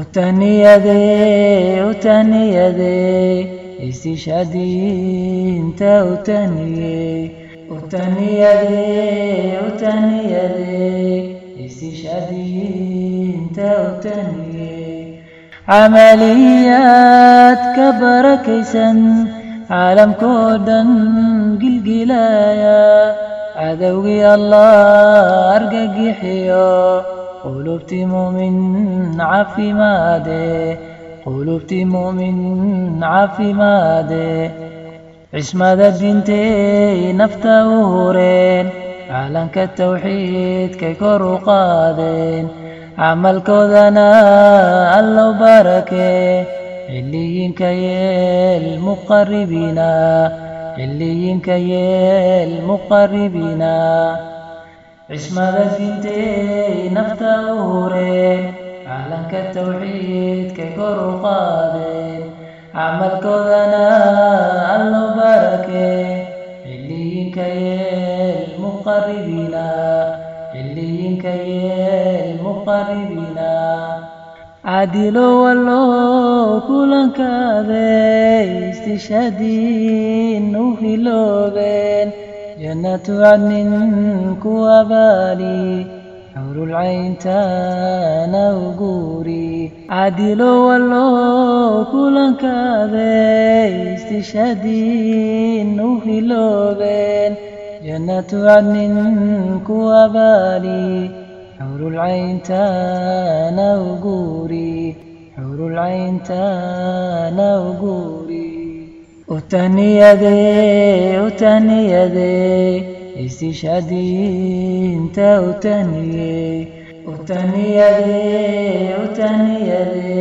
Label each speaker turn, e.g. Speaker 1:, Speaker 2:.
Speaker 1: utaniyade utaniyade istishhadiinta utaniye. Camaliyaad ka barakaysan caalamkoo dhan gilgilaya. Cadowgii allah argagixiyo qulubtii mu'min caafimaade qulubtii mu'min caafimaade cismada diintay nafta u hureen caalanka tawxiidkay kor u qaadeen camalkoodana allow barakee ciliyiinka yeel muqaribiina ciliyiinka yeel muqaribiina cismada diintay nafta u hureen caalanka tawxiidkay kor u qaadeen camalkoodana allow barakee ciliyiinka yeel muqaribiina ciliyiinka yeel muqaribiina cadilo wallo kulankaaday istishhadiin u hiloobeen jannatu cadnin ku abaali xurulcayntaana u guuri cadilo wallo kulankaaday istishhadiin u hiloobeen jannatu cadnin ku abaali xurulcayntaana u guuri xurulcayntaana u guuri utaniyade utaniyade istishhadiinta utaniye. Utaniyade utaniyade